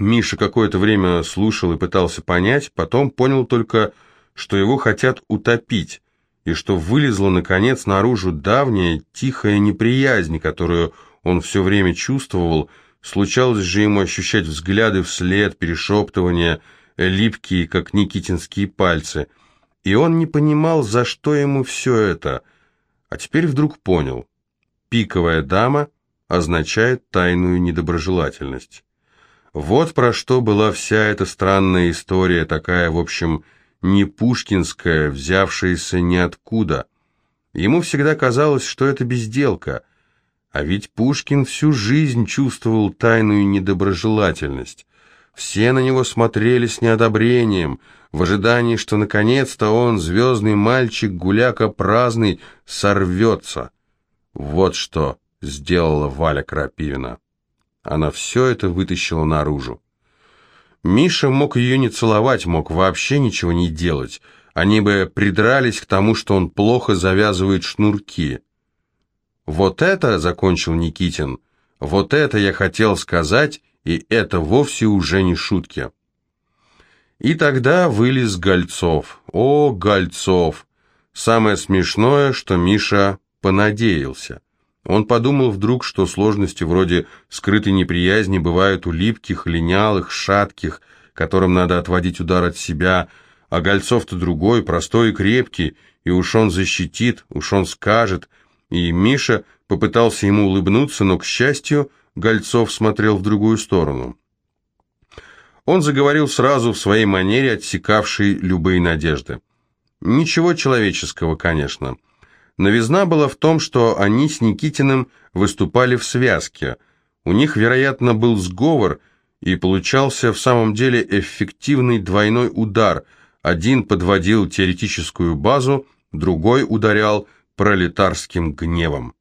Миша какое-то время слушал и пытался понять, потом понял только, что его хотят утопить, и что вылезла, наконец, наружу давняя тихая неприязнь, которую он все время чувствовал, случалось же ему ощущать взгляды вслед, перешептывания, липкие, как никитинские пальцы, и он не понимал, за что ему все это, а теперь вдруг понял. Пиковая дама означает тайную недоброжелательность. Вот про что была вся эта странная история, такая, в общем, не пушкинская, взявшаяся ниоткуда. Ему всегда казалось, что это безделка, а ведь Пушкин всю жизнь чувствовал тайную недоброжелательность. Все на него смотрели с неодобрением, в ожидании, что наконец-то он, звездный мальчик, гуляка праздный, сорвется. Вот что сделала Валя Крапивина. Она все это вытащила наружу. Миша мог ее не целовать, мог вообще ничего не делать. Они бы придрались к тому, что он плохо завязывает шнурки. «Вот это», — закончил Никитин, — «вот это я хотел сказать, и это вовсе уже не шутки». И тогда вылез Гольцов. О, Гольцов! Самое смешное, что Миша понадеялся. Он подумал вдруг, что сложности вроде скрытой неприязни бывают у липких, линялых, шатких, которым надо отводить удар от себя, а Гольцов-то другой, простой и крепкий, и уж он защитит, уж он скажет. И Миша попытался ему улыбнуться, но, к счастью, Гольцов смотрел в другую сторону. Он заговорил сразу в своей манере, отсекавшей любые надежды. Ничего человеческого, конечно. Новизна была в том, что они с Никитиным выступали в связке. У них, вероятно, был сговор, и получался в самом деле эффективный двойной удар. Один подводил теоретическую базу, другой ударял пролетарским гневом.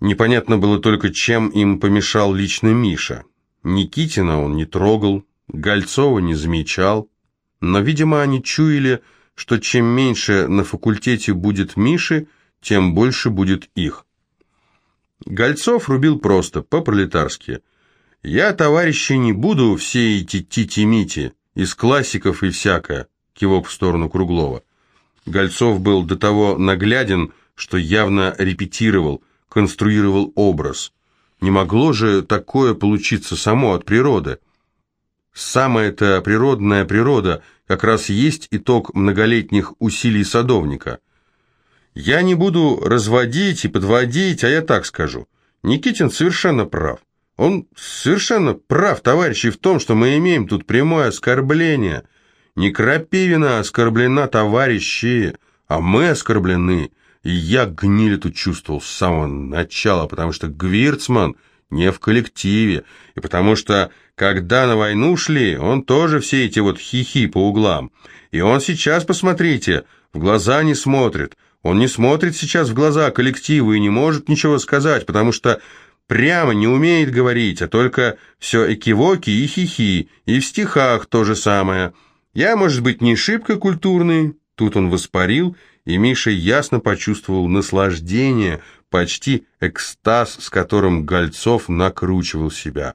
Непонятно было только, чем им помешал лично Миша. Никитина он не трогал, Гольцова не замечал, но, видимо, они чуяли, что чем меньше на факультете будет Миши, тем больше будет их. Гольцов рубил просто, по-пролетарски. «Я, товарищи, не буду все эти тити-мити, из классиков и всякое», кивок в сторону Круглова. Гольцов был до того нагляден, что явно репетировал, конструировал образ. Не могло же такое получиться само от природы. Самая-то природная природа как раз есть итог многолетних усилий садовника. Я не буду разводить и подводить, а я так скажу. Никитин совершенно прав. Он совершенно прав, товарищи, в том, что мы имеем тут прямое оскорбление. Не Крапивина оскорблена, товарищи, а мы оскорблены. И я гниль эту чувствовал с самого начала, потому что Гвирцман не в коллективе, и потому что когда на войну шли, он тоже все эти вот хихи по углам. И он сейчас, посмотрите, в глаза не смотрит. Он не смотрит сейчас в глаза коллективу и не может ничего сказать, потому что прямо не умеет говорить, а только все экивоки и хихи, и в стихах то же самое. Я, может быть, не шибко культурный, тут он воспарил, и Миша ясно почувствовал наслаждение, почти экстаз, с которым Гольцов накручивал себя.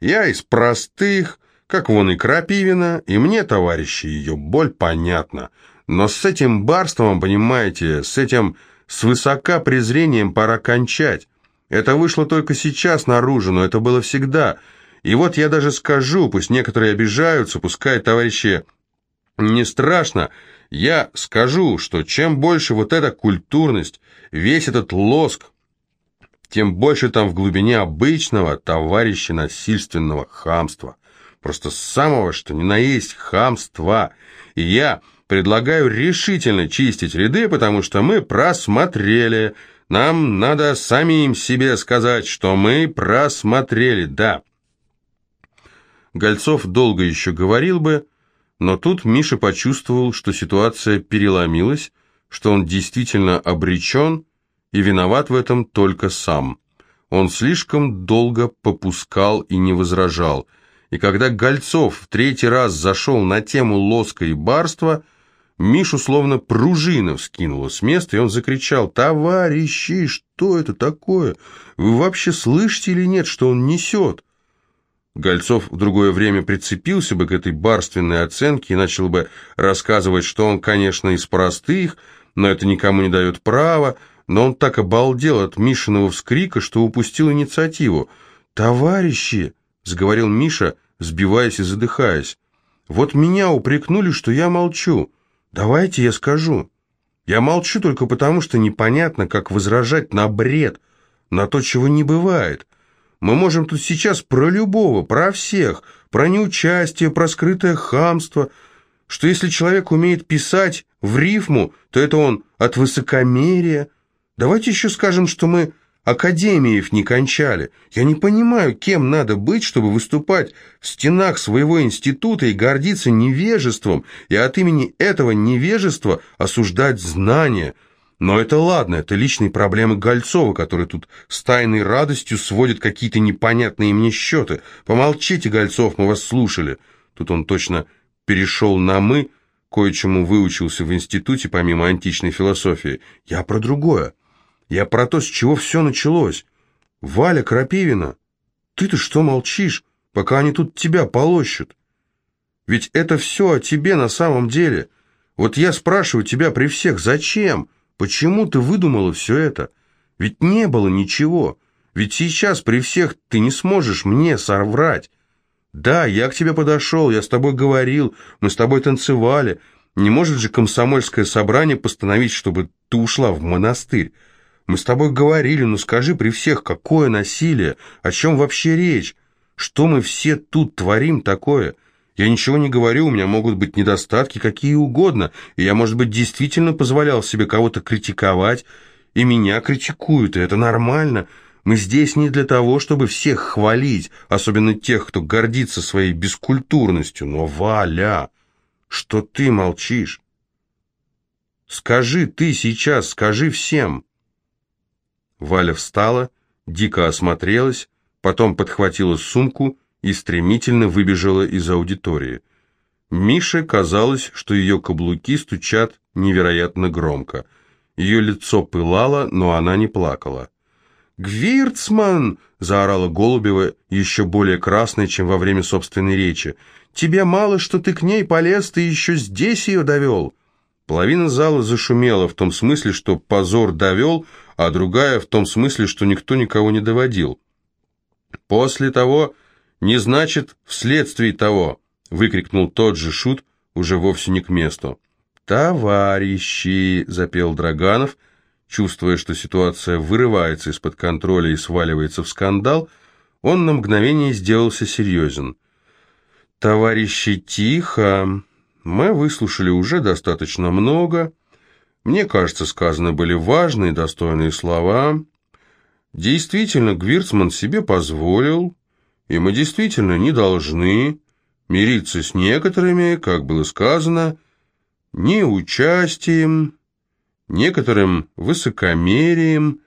Я из простых, как вон и Крапивина, и мне, товарищи, ее боль понятна. Но с этим барством, понимаете, с этим свысока презрением пора кончать. Это вышло только сейчас наружу, но это было всегда. И вот я даже скажу, пусть некоторые обижаются, пускай товарищи не страшно, я скажу, что чем больше вот эта культурность, весь этот лоск, тем больше там в глубине обычного товарища насильственного хамства. Просто самого, что ни на есть хамства. И я предлагаю решительно чистить ряды, потому что мы просмотрели. Нам надо самим себе сказать, что мы просмотрели, да. Гольцов долго еще говорил бы, но тут Миша почувствовал, что ситуация переломилась, что он действительно обречен, и виноват в этом только сам. Он слишком долго попускал и не возражал, и когда Гольцов в третий раз зашел на тему лоска и барства, Мишу словно пружина вскинула с места, и он закричал, «Товарищи, что это такое? Вы вообще слышите или нет, что он несет?» Гольцов в другое время прицепился бы к этой барственной оценке и начал бы рассказывать, что он, конечно, из простых, но это никому не дает права, но он так обалдел от Мишиного вскрика, что упустил инициативу. «Товарищи!» — заговорил Миша, сбиваясь и задыхаясь. «Вот меня упрекнули, что я молчу. Давайте я скажу. Я молчу только потому, что непонятно, как возражать на бред, на то, чего не бывает. Мы можем тут сейчас про любого, про всех, про неучастие, про скрытое хамство, что если человек умеет писать в рифму, то это он от высокомерия. Давайте еще скажем, что мы академиев не кончали. Я не понимаю, кем надо быть, чтобы выступать в стенах своего института и гордиться невежеством, и от имени этого невежества осуждать знания – но это ладно, это личные проблемы Гольцова, который тут с тайной радостью сводит какие-то непонятные мне счеты. Помолчите, Гольцов, мы вас слушали. Тут он точно перешел на «мы», кое-чему выучился в институте, помимо античной философии. Я про другое. Я про то, с чего все началось. Валя Крапивина, ты-то что молчишь, пока они тут тебя полощут? Ведь это все о тебе на самом деле. Вот я спрашиваю тебя при всех, зачем? Почему ты выдумала все это? Ведь не было ничего. Ведь сейчас при всех ты не сможешь мне соврать. Да, я к тебе подошел, я с тобой говорил, мы с тобой танцевали. Не может же комсомольское собрание постановить, чтобы ты ушла в монастырь. Мы с тобой говорили, но скажи при всех, какое насилие, о чем вообще речь? Что мы все тут творим такое?» Я ничего не говорю, у меня могут быть недостатки какие угодно, и я, может быть, действительно позволял себе кого-то критиковать, и меня критикуют, и это нормально. Мы здесь не для того, чтобы всех хвалить, особенно тех, кто гордится своей бескультурностью. Но, Валя, что ты молчишь? Скажи ты сейчас, скажи всем. Валя встала, дико осмотрелась, потом подхватила сумку и стремительно выбежала из аудитории. Мише казалось, что ее каблуки стучат невероятно громко. Ее лицо пылало, но она не плакала. «Гвирцман!» — заорала Голубева, еще более красная, чем во время собственной речи. «Тебе мало, что ты к ней полез, ты еще здесь ее довел!» Половина зала зашумела в том смысле, что позор довел, а другая в том смысле, что никто никого не доводил. После того, не значит вследствие того!» — выкрикнул тот же шут, уже вовсе не к месту. «Товарищи!» — запел Драганов, чувствуя, что ситуация вырывается из-под контроля и сваливается в скандал, он на мгновение сделался серьезен. «Товарищи, тихо! Мы выслушали уже достаточно много. Мне кажется, сказаны были важные, достойные слова. Действительно, Гвирцман себе позволил, и мы действительно не должны мириться с некоторыми, как было сказано, неучастием, некоторым высокомерием,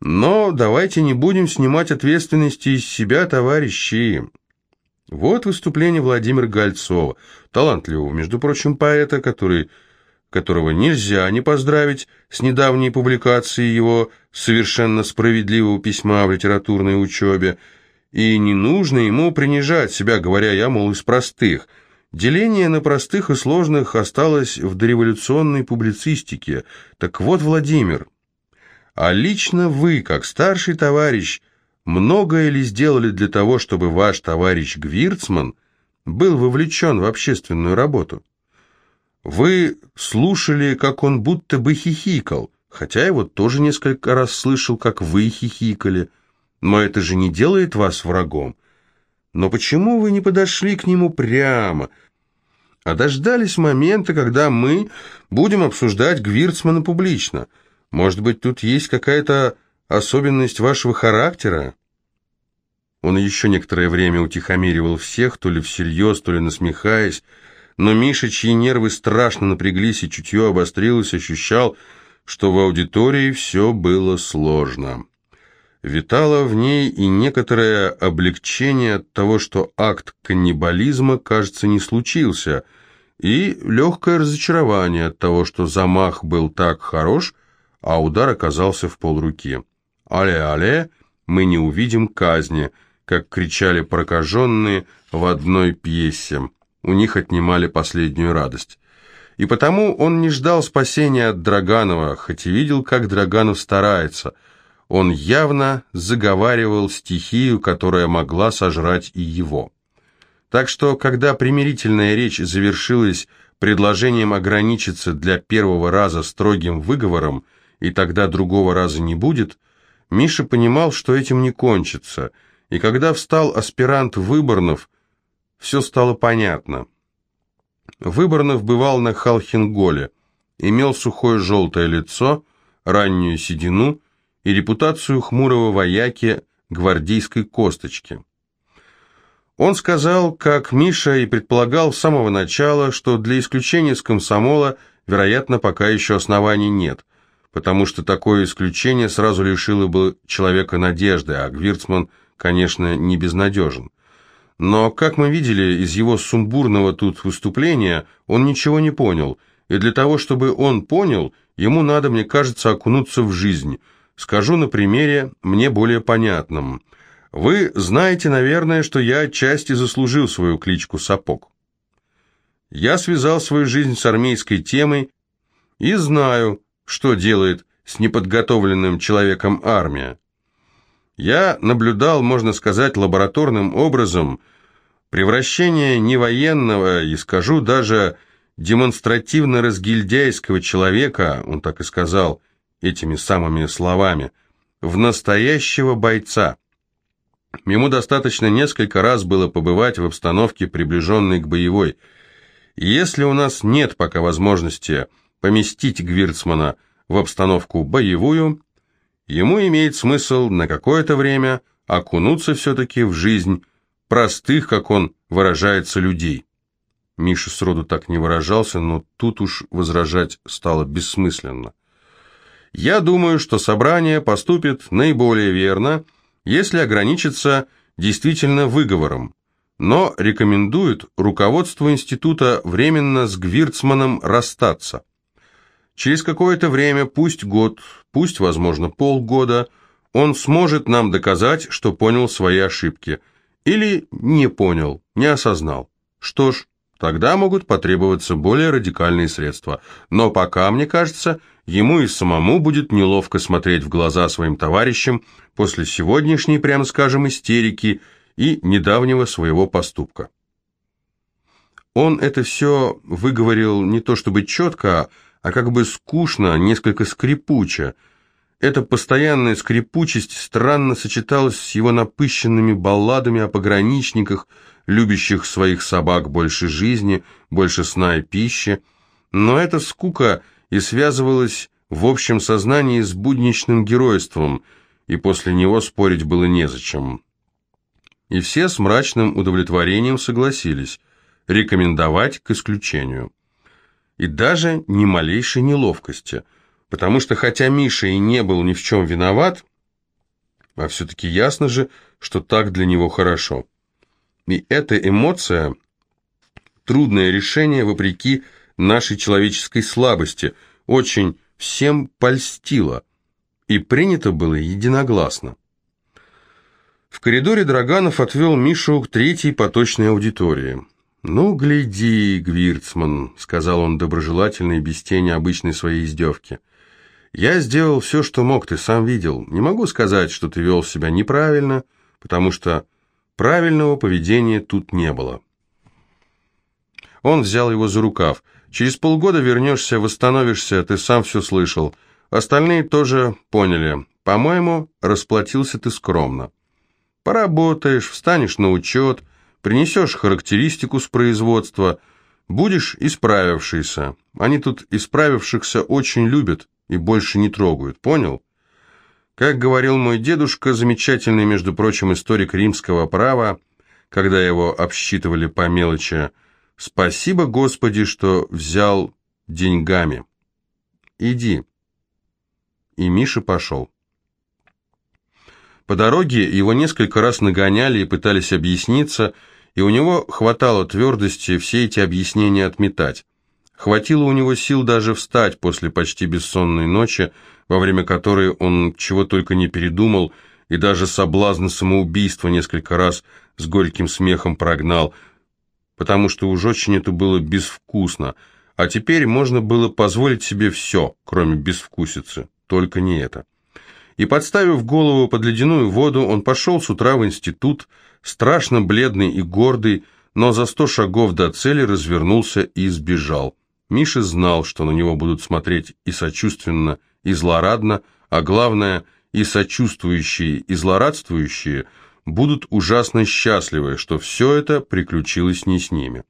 но давайте не будем снимать ответственности из себя, товарищи. Вот выступление Владимира Гольцова, талантливого, между прочим, поэта, который, которого нельзя не поздравить с недавней публикацией его совершенно справедливого письма в литературной учебе, и не нужно ему принижать себя, говоря «я, мол, из простых». Деление на простых и сложных осталось в дореволюционной публицистике. Так вот, Владимир, а лично вы, как старший товарищ, многое ли сделали для того, чтобы ваш товарищ Гвирцман был вовлечен в общественную работу? Вы слушали, как он будто бы хихикал, хотя я вот тоже несколько раз слышал, как вы хихикали – но это же не делает вас врагом. Но почему вы не подошли к нему прямо, а дождались момента, когда мы будем обсуждать Гвирцмана публично? Может быть, тут есть какая-то особенность вашего характера?» Он еще некоторое время утихомиривал всех, то ли всерьез, то ли насмехаясь, но Миша, чьи нервы страшно напряглись и чутье обострилось, ощущал, что в аудитории все было сложно. Витало в ней и некоторое облегчение от того, что акт каннибализма, кажется, не случился, и легкое разочарование от того, что замах был так хорош, а удар оказался в полруки. «Але-але, мы не увидим казни», как кричали прокаженные в одной пьесе. У них отнимали последнюю радость. И потому он не ждал спасения от Драганова, хоть и видел, как Драганов старается. Он явно заговаривал стихию, которая могла сожрать и его. Так что, когда примирительная речь завершилась предложением ограничиться для первого раза строгим выговором, и тогда другого раза не будет, Миша понимал, что этим не кончится, и когда встал аспирант Выборнов, все стало понятно. Выборнов бывал на Халхинголе, имел сухое желтое лицо, раннюю седину и репутацию хмурого вояки гвардейской косточки. Он сказал, как Миша и предполагал с самого начала, что для исключения с комсомола, вероятно, пока еще оснований нет, потому что такое исключение сразу лишило бы человека надежды, а Гвирцман, конечно, не безнадежен. Но, как мы видели из его сумбурного тут выступления, он ничего не понял, и для того, чтобы он понял, ему надо, мне кажется, окунуться в жизнь. Скажу на примере, мне более понятном – вы знаете, наверное, что я отчасти заслужил свою кличку Сапог. Я связал свою жизнь с армейской темой и знаю, что делает с неподготовленным человеком армия. Я наблюдал, можно сказать, лабораторным образом превращение невоенного и, скажу, даже демонстративно-разгильдяйского человека, он так и сказал этими самыми словами, в настоящего бойца – Ему достаточно несколько раз было побывать в обстановке, приближенной к боевой. если у нас нет пока возможности поместить Гвирцмана в обстановку боевую, ему имеет смысл на какое-то время окунуться все-таки в жизнь простых, как он выражается, людей. Миша сроду так не выражался, но тут уж возражать стало бессмысленно. Я думаю, что собрание поступит наиболее верно, если ограничиться действительно выговором, но рекомендует руководству института временно с Гвирцманом расстаться. Через какое-то время, пусть год, пусть, возможно, полгода, он сможет нам доказать, что понял свои ошибки. Или не понял, не осознал. Что ж, тогда могут потребоваться более радикальные средства. Но пока, мне кажется, ему и самому будет неловко смотреть в глаза своим товарищам после сегодняшней, прямо скажем, истерики и недавнего своего поступка. Он это все выговорил не то чтобы четко, а как бы скучно, несколько скрипуче. Эта постоянная скрипучесть странно сочеталась с его напыщенными балладами о пограничниках, любящих своих собак больше жизни, больше сна и пищи. Но эта скука – и связывалось в общем сознании с будничным геройством, и после него спорить было незачем. И все с мрачным удовлетворением согласились рекомендовать к исключению. И даже ни малейшей неловкости, потому что хотя Миша и не был ни в чем виноват, а все-таки ясно же, что так для него хорошо. И эта эмоция, трудное решение вопреки нашей человеческой слабости, очень всем польстило, и принято было единогласно. В коридоре Драганов отвел Мишу к третьей поточной аудитории. «Ну, гляди, Гвирцман», — сказал он доброжелательно и без тени обычной своей издевки. «Я сделал все, что мог, ты сам видел. Не могу сказать, что ты вел себя неправильно, потому что правильного поведения тут не было». Он взял его за рукав. Через полгода вернешься, восстановишься, ты сам все слышал. Остальные тоже поняли. По-моему, расплатился ты скромно. Поработаешь, встанешь на учет, принесешь характеристику с производства, будешь исправившийся. Они тут исправившихся очень любят и больше не трогают, понял? Как говорил мой дедушка, замечательный, между прочим, историк римского права, когда его обсчитывали по мелочи, Спасибо, Господи, что взял деньгами. Иди. И Миша пошел. По дороге его несколько раз нагоняли и пытались объясниться, и у него хватало твердости все эти объяснения отметать. Хватило у него сил даже встать после почти бессонной ночи, во время которой он чего только не передумал, и даже соблазн самоубийства несколько раз с горьким смехом прогнал, потому что уж очень это было безвкусно, а теперь можно было позволить себе все, кроме безвкусицы, только не это. И подставив голову под ледяную воду, он пошел с утра в институт, страшно бледный и гордый, но за сто шагов до цели развернулся и сбежал. Миша знал, что на него будут смотреть и сочувственно, и злорадно, а главное, и сочувствующие, и злорадствующие будут ужасно счастливы, что все это приключилось не с ними.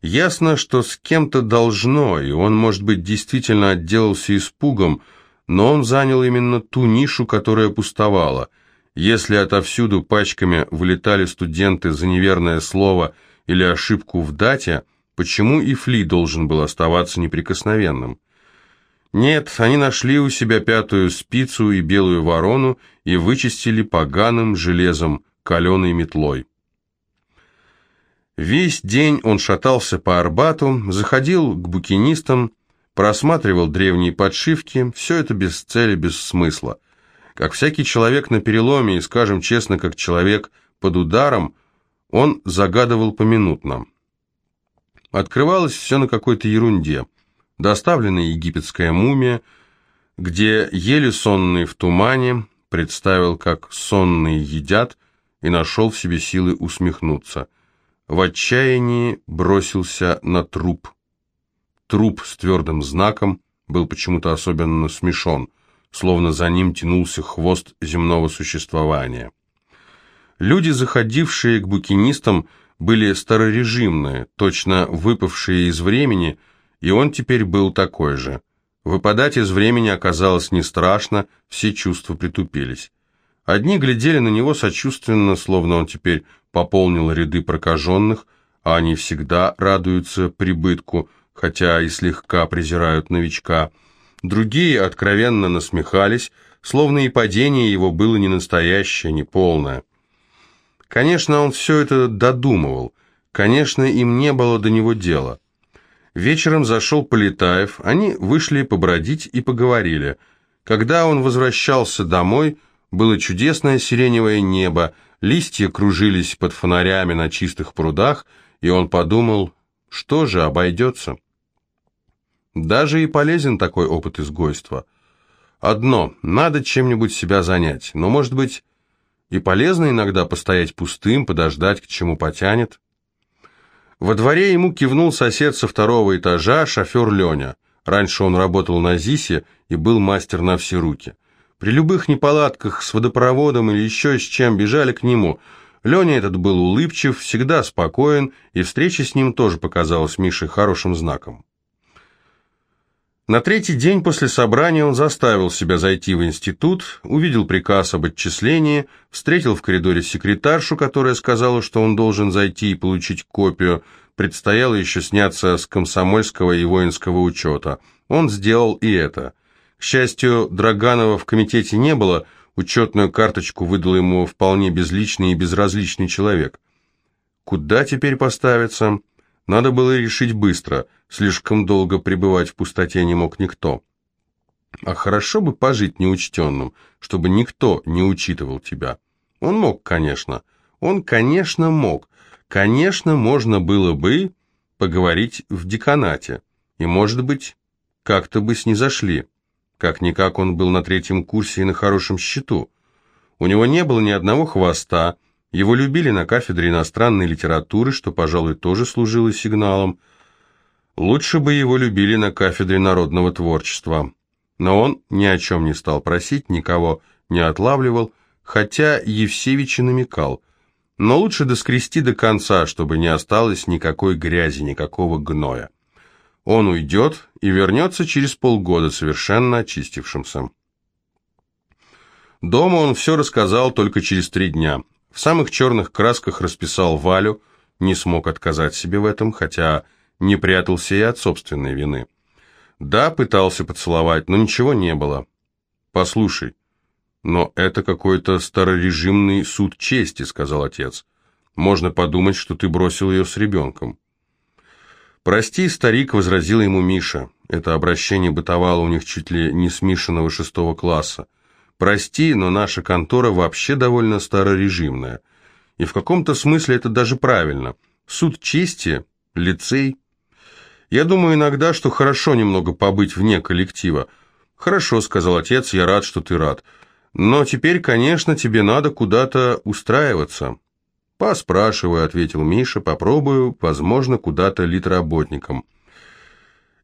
Ясно, что с кем-то должно, и он, может быть, действительно отделался испугом, но он занял именно ту нишу, которая пустовала – если отовсюду пачками вылетали студенты за неверное слово или ошибку в дате, почему и Фли должен был оставаться неприкосновенным? Нет, они нашли у себя пятую спицу и белую ворону и вычистили поганым железом, каленой метлой. Весь день он шатался по Арбату, заходил к букинистам, просматривал древние подшивки, все это без цели, без смысла – как всякий человек на переломе, и, скажем честно, как человек под ударом, он загадывал поминутно. Открывалось все на какой-то ерунде. Доставленная египетская мумия, где еле сонный в тумане, представил, как сонные едят, и нашел в себе силы усмехнуться. В отчаянии бросился на труп. Труп с твердым знаком был почему-то особенно смешон – словно за ним тянулся хвост земного существования. Люди, заходившие к букинистам, были старорежимные, точно выпавшие из времени, и он теперь был такой же. Выпадать из времени оказалось не страшно, все чувства притупились. Одни глядели на него сочувственно, словно он теперь пополнил ряды прокаженных, а они всегда радуются прибытку, хотя и слегка презирают новичка – Другие откровенно насмехались, словно и падение его было не настоящее, не полное. Конечно, он все это додумывал, конечно, им не было до него дела. Вечером зашел Полетаев, они вышли побродить и поговорили. Когда он возвращался домой, было чудесное сиреневое небо, листья кружились под фонарями на чистых прудах, и он подумал, что же обойдется. Даже и полезен такой опыт изгойства. Одно, надо чем-нибудь себя занять, но, может быть, и полезно иногда постоять пустым, подождать, к чему потянет. Во дворе ему кивнул сосед со второго этажа, шофер Леня. Раньше он работал на ЗИСе и был мастер на все руки. При любых неполадках с водопроводом или еще с чем бежали к нему. Леня этот был улыбчив, всегда спокоен, и встреча с ним тоже показалась Мише хорошим знаком. На третий день после собрания он заставил себя зайти в институт, увидел приказ об отчислении, встретил в коридоре секретаршу, которая сказала, что он должен зайти и получить копию, предстояло еще сняться с комсомольского и воинского учета. Он сделал и это. К счастью, Драганова в комитете не было, учетную карточку выдал ему вполне безличный и безразличный человек. Куда теперь поставиться? Надо было решить быстро – Слишком долго пребывать в пустоте не мог никто. А хорошо бы пожить неучтенным, чтобы никто не учитывал тебя. Он мог, конечно. Он, конечно, мог. Конечно, можно было бы поговорить в деканате. И, может быть, как-то бы снизошли. Как-никак он был на третьем курсе и на хорошем счету. У него не было ни одного хвоста. Его любили на кафедре иностранной литературы, что, пожалуй, тоже служило сигналом – Лучше бы его любили на кафедре народного творчества. Но он ни о чем не стал просить, никого не отлавливал, хотя Евсевич и намекал. Но лучше доскрести до конца, чтобы не осталось никакой грязи, никакого гноя. Он уйдет и вернется через полгода, совершенно очистившимся. Дома он все рассказал только через три дня. В самых черных красках расписал Валю, не смог отказать себе в этом, хотя не прятался и от собственной вины. Да, пытался поцеловать, но ничего не было. Послушай, но это какой-то старорежимный суд чести, сказал отец. Можно подумать, что ты бросил ее с ребенком. «Прости, старик», — возразил ему Миша. Это обращение бытовало у них чуть ли не с Мишиного шестого класса. Прости, но наша контора вообще довольно старорежимная. И в каком-то смысле это даже правильно. Суд чести, лицей. Я думаю иногда, что хорошо немного побыть вне коллектива. Хорошо, сказал отец, я рад, что ты рад. Но теперь, конечно, тебе надо куда-то устраиваться. «Поспрашиваю», — ответил Миша, — «попробую, возможно, куда-то литработником».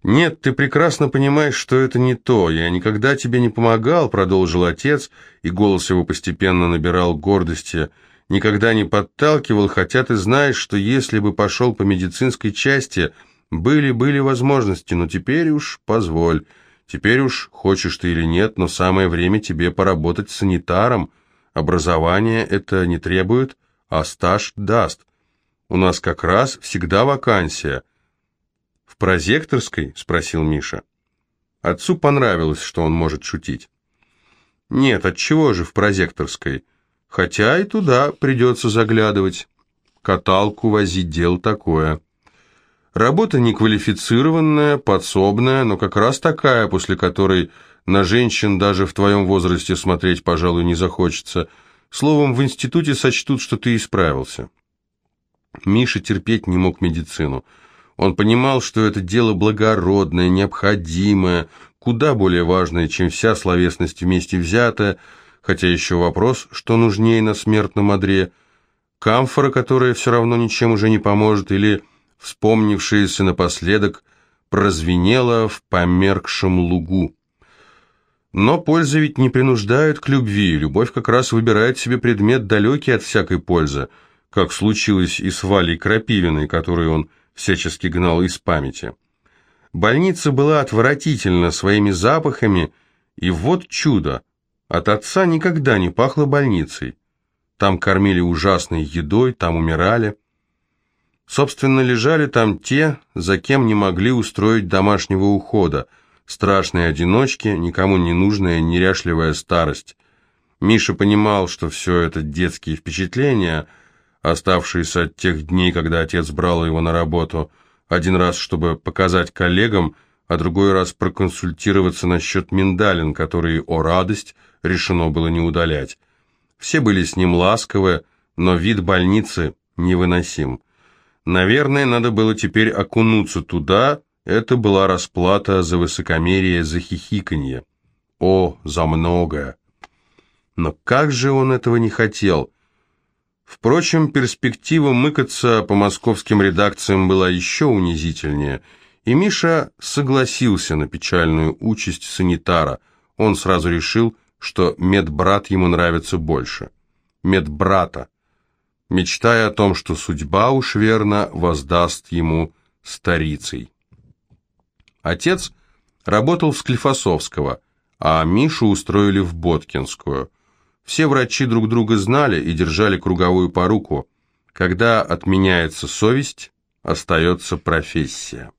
«Нет, ты прекрасно понимаешь, что это не то. Я никогда тебе не помогал», — продолжил отец, и голос его постепенно набирал гордости. «Никогда не подталкивал, хотя ты знаешь, что если бы пошел по медицинской части, были-были возможности, но теперь уж позволь. Теперь уж, хочешь ты или нет, но самое время тебе поработать санитаром. Образование это не требует» а стаж даст. У нас как раз всегда вакансия. Прозекторской? спросил Миша. Отцу понравилось, что он может шутить. Нет, от чего же в прозекторской? Хотя и туда придется заглядывать. Каталку возить дел такое. Работа неквалифицированная, подсобная, но как раз такая, после которой на женщин даже в твоем возрасте смотреть, пожалуй, не захочется – Словом, в институте сочтут, что ты исправился. Миша терпеть не мог медицину. Он понимал, что это дело благородное, необходимое, куда более важное, чем вся словесность вместе взятая, хотя еще вопрос, что нужнее на смертном одре, камфора, которая все равно ничем уже не поможет, или вспомнившаяся напоследок прозвенела в померкшем лугу. Но польза ведь не принуждает к любви, любовь как раз выбирает себе предмет далекий от всякой пользы, как случилось и с Валей Крапивиной, которую он всячески гнал из памяти. Больница была отвратительна своими запахами, и вот чудо, от отца никогда не пахло больницей. Там кормили ужасной едой, там умирали. Собственно, лежали там те, за кем не могли устроить домашнего ухода – страшные одиночки, никому не нужная неряшливая старость. Миша понимал, что все это детские впечатления, оставшиеся от тех дней, когда отец брал его на работу, один раз, чтобы показать коллегам, а другой раз проконсультироваться насчет миндалин, которые, о радость, решено было не удалять. Все были с ним ласковы, но вид больницы невыносим. Наверное, надо было теперь окунуться туда, это была расплата за высокомерие, за хихиканье. О, за многое! Но как же он этого не хотел? Впрочем, перспектива мыкаться по московским редакциям была еще унизительнее, и Миша согласился на печальную участь санитара. Он сразу решил, что медбрат ему нравится больше. Медбрата, мечтая о том, что судьба уж верно воздаст ему старицей. Отец работал в Склифосовского, а Мишу устроили в Боткинскую. Все врачи друг друга знали и держали круговую поруку. Когда отменяется совесть, остается профессия.